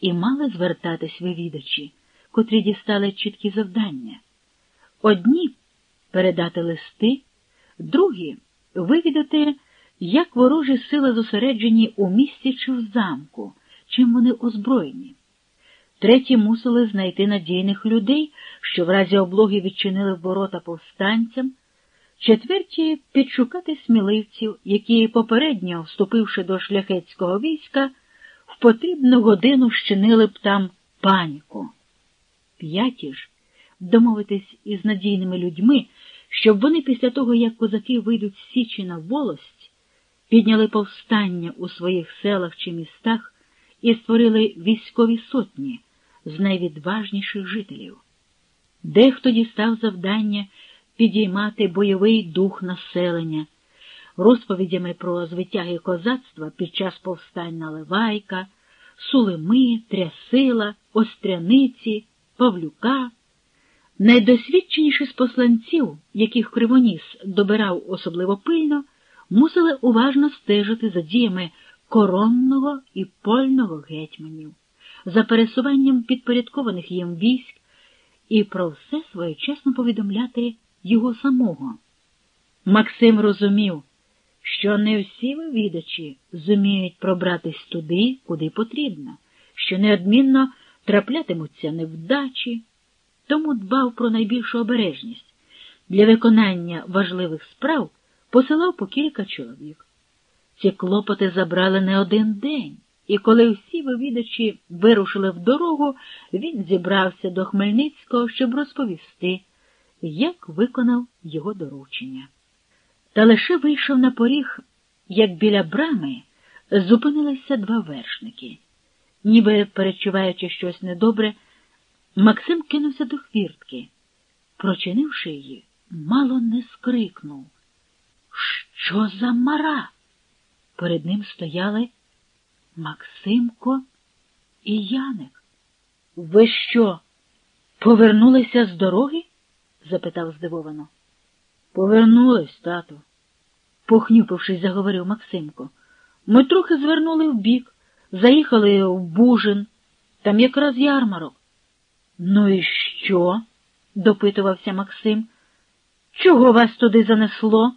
і мали звертатись вивідачі, котрі дістали чіткі завдання. Одні передати листи, другі вивідати, як ворожі сили зосереджені у місті чи в замку, чим вони озброєні. Треті мусили знайти надійних людей, що в разі облоги відчинили ворота повстанцям, четверті підшукати сміливців, які, попередньо вступивши до шляхетського війська, потрібну годину щинили б там паніку. П'яті ж домовитись із надійними людьми, щоб вони після того, як козаки вийдуть з Січі на волость, підняли повстання у своїх селах чи містах і створили військові сотні з найвідважніших жителів. Дехто дістав завдання підіймати бойовий дух населення, розповідями про звитяги козацтва під час повстань Наливайка, Сулими, Трясила, Остряниці, Павлюка. Найдосвідченіші з посланців, яких Кривоніс добирав особливо пильно, мусили уважно стежити за діями коронного і польного гетьманів, за пересуванням підпорядкованих їм військ і про все своєчасно повідомляти його самого. Максим розумів, що не всі вивідачі зуміють пробратись туди, куди потрібно, що неодмінно траплятимуться невдачі, тому дбав про найбільшу обережність. Для виконання важливих справ посилав по кілька чоловік. Ці клопоти забрали не один день, і коли всі вивідачі вирушили в дорогу, він зібрався до Хмельницького, щоб розповісти, як виконав його доручення. Та лише вийшов на поріг, як біля брами зупинилися два вершники. Ніби перечуваючи щось недобре, Максим кинувся до хвіртки. Прочинивши її, мало не скрикнув. Що за мара? Перед ним стояли Максимко і Яник. Ви що, повернулися з дороги? запитав здивовано. Повернулись, тату, похнюпившись, заговорив Максимко. Ми трохи звернули вбік, заїхали в Бужин, там якраз ярмарок. Ну і що? допитувався Максим. Чого вас туди занесло?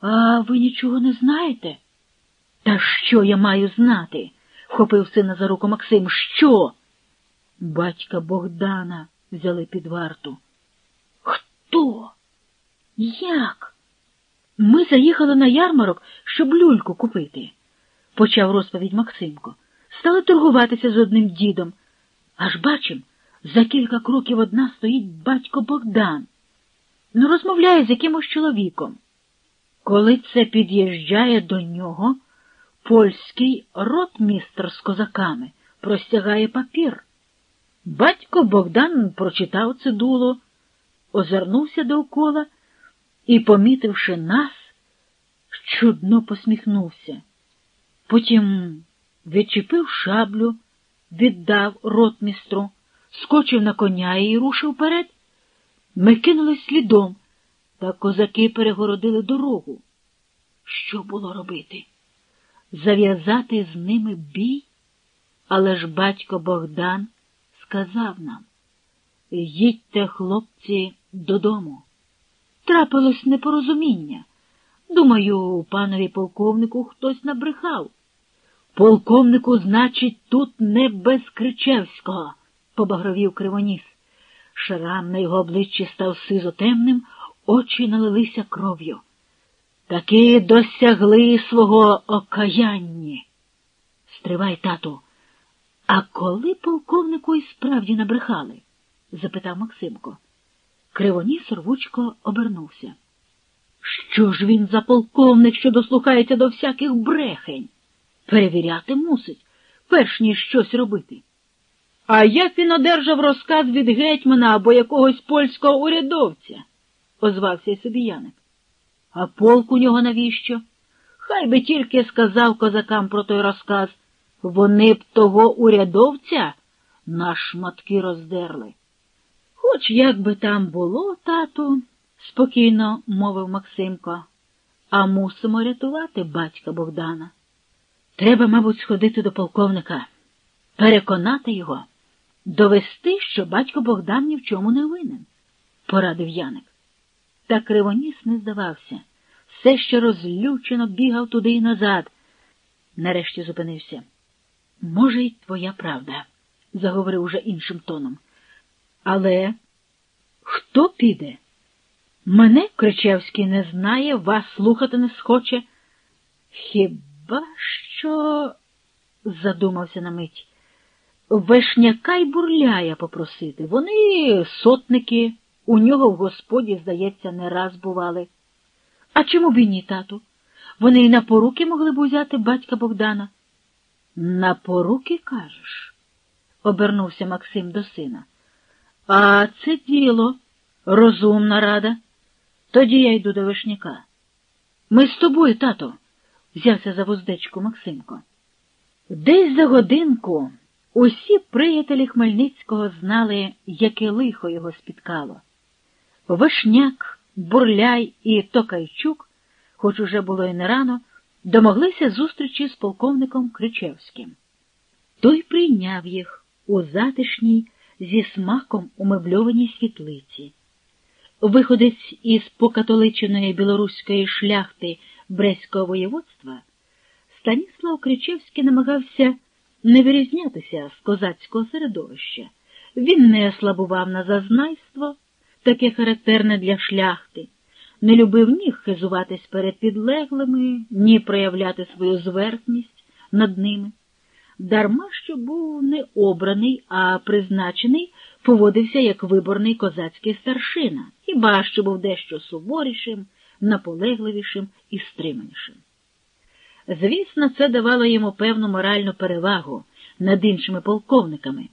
А ви нічого не знаєте? Та що я маю знати? вхопив сина за руку Максим. Що? Батька Богдана взяли під варту. Хто? Як? Ми заїхали на ярмарок, щоб люльку купити, почав розповідь Максимко. Стали торгуватися з одним дідом. Аж бачим, за кілька кроків одна стоїть батько Богдан. Ну, розмовляє з якимось чоловіком. Коли це під'їжджає до нього, польський ротмістр з козаками простягає папір. Батько Богдан прочитав цидулу, озирнувся довкола і, помітивши нас, чудно посміхнувся. Потім відчепив шаблю, віддав ротмістру, скочив на коня і рушив вперед. Ми кинулись слідом, та козаки перегородили дорогу. Що було робити? Зав'язати з ними бій? Але ж батько Богдан сказав нам їдьте, хлопці, додому. Трапилось непорозуміння. Думаю, панові полковнику хтось набрехав. Полковнику, значить, тут не без Кричевського, побагровів Кривоніс. Шрам на його обличчі став сизотемним, очі налилися кров'ю. Таки досягли свого окаяння. Стривай, тату. А коли полковнику і справді набрехали? запитав Максимко. Кривоніс рвучко обернувся. Що ж він за полковник, що дослухається до всяких брехень? Перевіряти мусить, перш ніж щось робити. А як він одержав розказ від гетьмана або якогось польського урядовця? озвався й собі Яник. А полк у нього навіщо? Хай би тільки сказав козакам про той розказ. Вони б того урядовця на шматки роздерли. Хоч як би там було, тату, спокійно мовив Максимко, а мусимо рятувати батька Богдана. Треба, мабуть, сходити до полковника. переконати його, довести, що батько Богдан ні в чому не винен, порадив Яник. Та кривоніс не здавався, все ще розлючено бігав туди і назад. Нарешті зупинився. Може, й твоя правда, заговорив уже іншим тоном. Але хто піде? Мене Кричевський не знає, вас слухати не схоче. Хіба що, задумався на мить, вешняка й бурляя попросити. Вони сотники, у нього в господі, здається, не раз бували. А чому б і ні, тату? Вони й на поруки могли б узяти батька Богдана. На поруки, кажеш? обернувся Максим до сина. А це діло, розумна рада. Тоді я йду до вишняка. Ми з тобою, тато, взявся за вуздечку Максимко. Десь за годинку усі приятелі Хмельницького знали, яке лихо його спіткало. Вишняк, Бурляй і Токайчук, хоч уже було і не рано, домоглися зустрічі з полковником Кричевським. Той прийняв їх у затишній, зі смаком умебльованій світлиці. Виходець із покатоличеної білоруської шляхти Бреського воєводства, Станіслав Кричевський намагався не вирізнятися з козацького середовища. Він не слабував на зазнайство, таке характерне для шляхти, не любив ні хизуватись перед підлеглими, ні проявляти свою зверхність над ними. Дарма що був не обраний, а призначений, поводився як виборний козацький старшина, хіба що був дещо суворішим, наполегливішим і стриманішим. Звісно, це давало йому певну моральну перевагу над іншими полковниками.